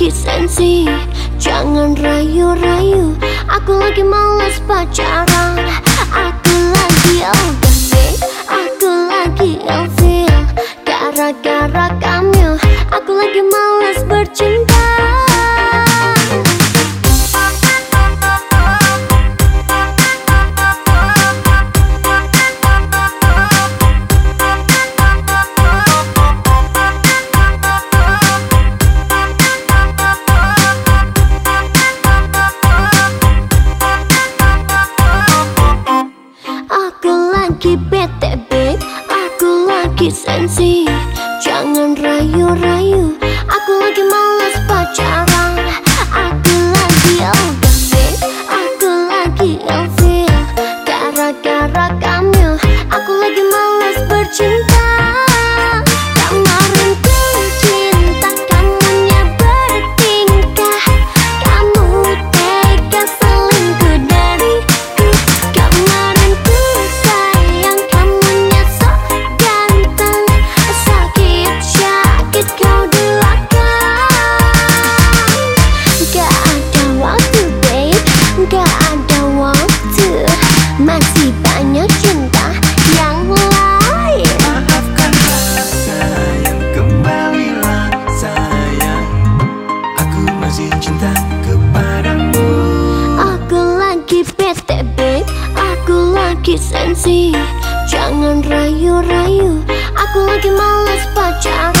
sedikit sensi. Jangan rayu-rayu Aku lagi males pacaran. Aku lagi oh, ogame Aku bete babe Aku lagi sensi. Jangan rayu-rayu Aku lagi males pacaran